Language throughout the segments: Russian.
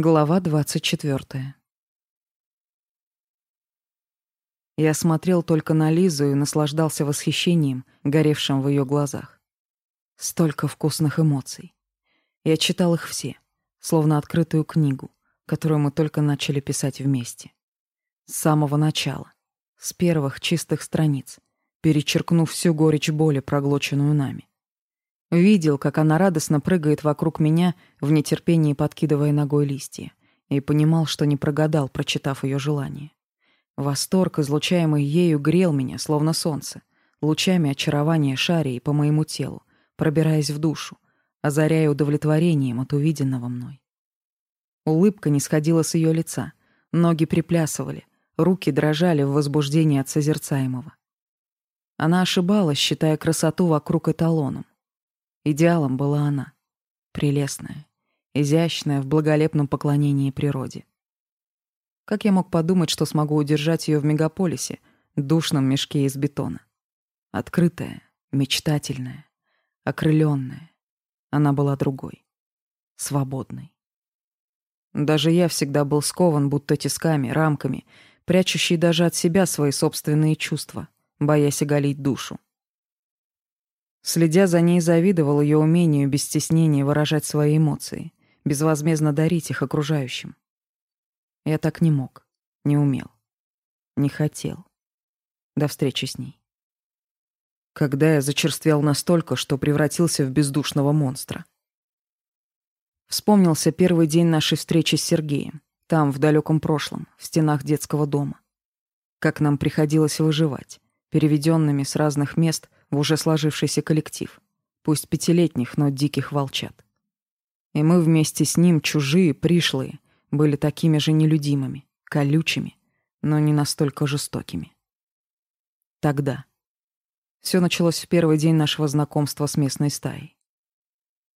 Глава 24. Я смотрел только на Лизу и наслаждался восхищением, горевшим в ее глазах. Столько вкусных эмоций. Я читал их все, словно открытую книгу, которую мы только начали писать вместе. С самого начала, с первых чистых страниц, перечеркнув всю горечь боли, проглоченную нами. Видел, как она радостно прыгает вокруг меня, в нетерпении подкидывая ногой листья, и понимал, что не прогадал, прочитав ее желание. Восторг, излучаемый ею, грел меня, словно солнце, лучами очарования шарей по моему телу, пробираясь в душу, озаряя удовлетворением от увиденного мной. Улыбка не сходила с ее лица, ноги приплясывали, руки дрожали в возбуждении от созерцаемого. Она ошибалась, считая красоту вокруг эталоном — Идеалом была она, прелестная, изящная в благолепном поклонении природе. Как я мог подумать, что смогу удержать ее в мегаполисе, душном мешке из бетона? Открытая, мечтательная, окрыленная. Она была другой, свободной. Даже я всегда был скован будто тисками, рамками, прячущий даже от себя свои собственные чувства, боясь оголить душу. Следя за ней, завидовал ее умению без стеснения выражать свои эмоции, безвозмездно дарить их окружающим. Я так не мог, не умел, не хотел. До встречи с ней. Когда я зачерствел настолько, что превратился в бездушного монстра. Вспомнился первый день нашей встречи с Сергеем, там, в далеком прошлом, в стенах детского дома. Как нам приходилось выживать, переведенными с разных мест – в уже сложившийся коллектив, пусть пятилетних, но диких волчат. И мы вместе с ним, чужие, пришлые, были такими же нелюдимыми, колючими, но не настолько жестокими. Тогда. Все началось в первый день нашего знакомства с местной стаей.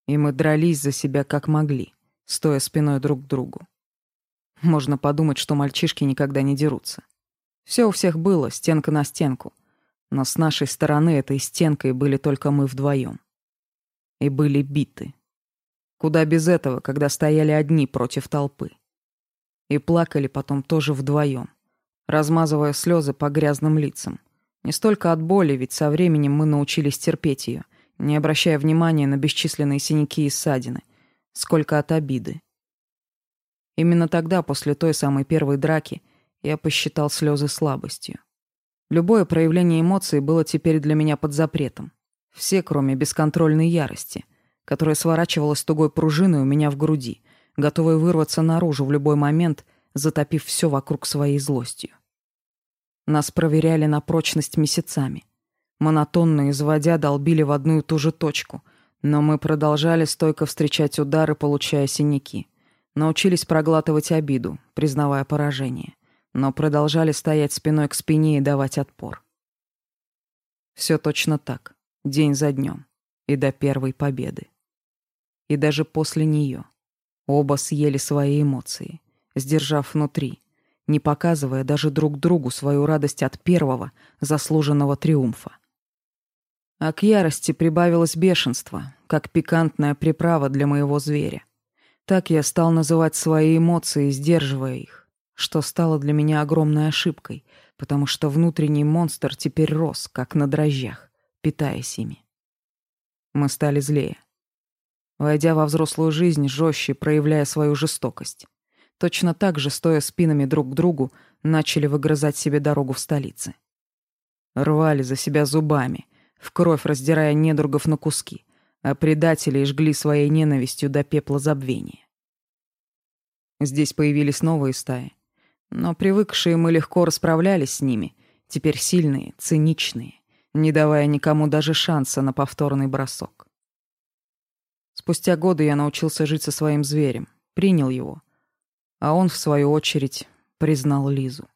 И мы дрались за себя как могли, стоя спиной друг к другу. Можно подумать, что мальчишки никогда не дерутся. Все у всех было, стенка на стенку — но с нашей стороны этой стенкой были только мы вдвоем. И были биты. Куда без этого, когда стояли одни против толпы. И плакали потом тоже вдвоем, размазывая слезы по грязным лицам. Не столько от боли, ведь со временем мы научились терпеть ее, не обращая внимания на бесчисленные синяки и ссадины, сколько от обиды. Именно тогда, после той самой первой драки, я посчитал слезы слабостью. Любое проявление эмоций было теперь для меня под запретом. Все, кроме бесконтрольной ярости, которая сворачивалась тугой пружиной у меня в груди, готовая вырваться наружу в любой момент, затопив все вокруг своей злостью. Нас проверяли на прочность месяцами. Монотонно изводя долбили в одну и ту же точку, но мы продолжали стойко встречать удары, получая синяки. Научились проглатывать обиду, признавая поражение но продолжали стоять спиной к спине и давать отпор. Все точно так, день за днем, и до первой победы. И даже после нее оба съели свои эмоции, сдержав внутри, не показывая даже друг другу свою радость от первого заслуженного триумфа. А к ярости прибавилось бешенство, как пикантная приправа для моего зверя. Так я стал называть свои эмоции, сдерживая их что стало для меня огромной ошибкой, потому что внутренний монстр теперь рос, как на дрожжах, питаясь ими. Мы стали злее. Войдя во взрослую жизнь, жестче проявляя свою жестокость. Точно так же, стоя спинами друг к другу, начали выгрызать себе дорогу в столице. Рвали за себя зубами, в кровь раздирая недругов на куски, а предателей жгли своей ненавистью до пепла забвения. Здесь появились новые стаи — но привыкшие мы легко расправлялись с ними, теперь сильные, циничные, не давая никому даже шанса на повторный бросок. Спустя годы я научился жить со своим зверем, принял его, а он, в свою очередь, признал Лизу.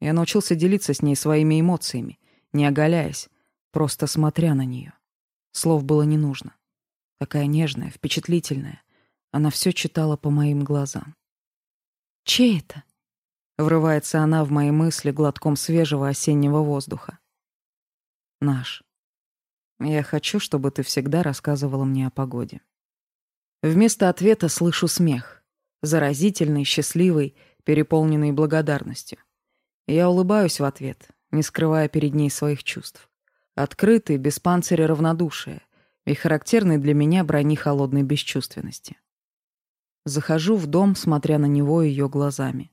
Я научился делиться с ней своими эмоциями, не оголяясь, просто смотря на нее. Слов было не нужно. Такая нежная, впечатлительная. Она все читала по моим глазам. «Чей это?» Врывается она в мои мысли глотком свежего осеннего воздуха. Наш. Я хочу, чтобы ты всегда рассказывала мне о погоде. Вместо ответа слышу смех. Заразительный, счастливый, переполненный благодарностью. Я улыбаюсь в ответ, не скрывая перед ней своих чувств. Открытый, без панциря равнодушие и характерный для меня брони холодной бесчувственности. Захожу в дом, смотря на него ее глазами.